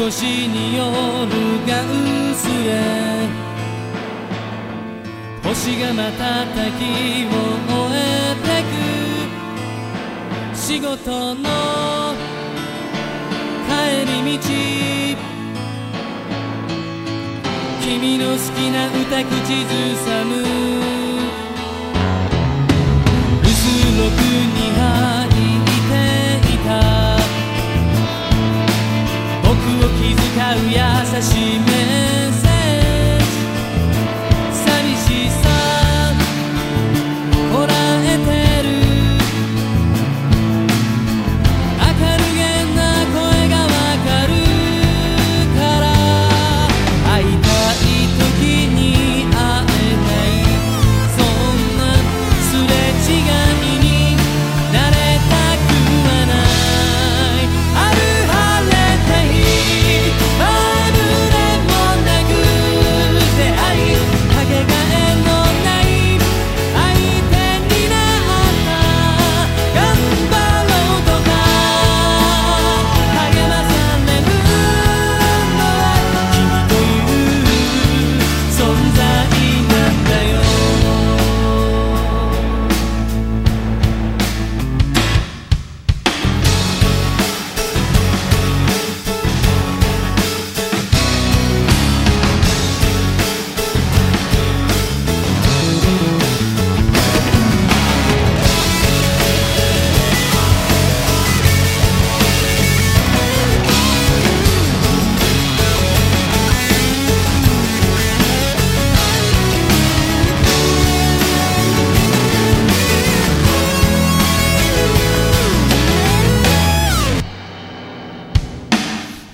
年に夜が薄れ星が瞬きを終えてく。仕事の帰り道。君の好きな歌口ずさむ留守録に入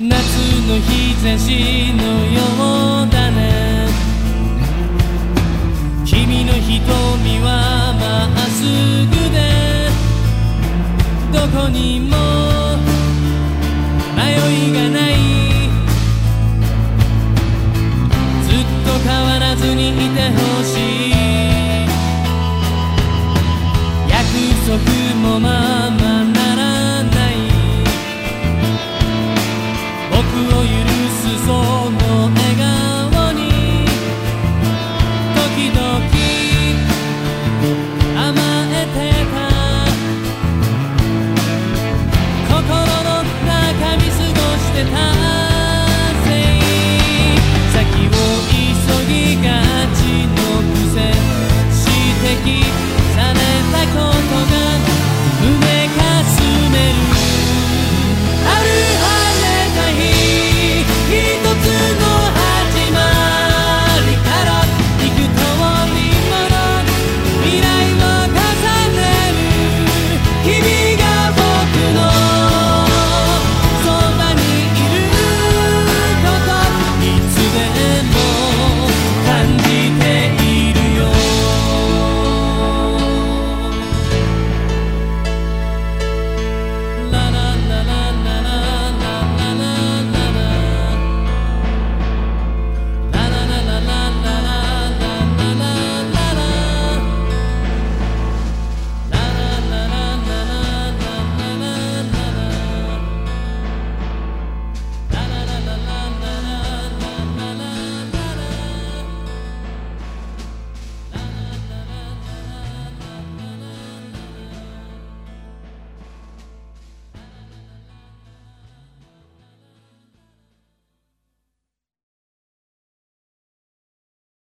夏の日差しのようだね。君の瞳はまっすぐでどこにも迷いがない。ずっと変わらずにいて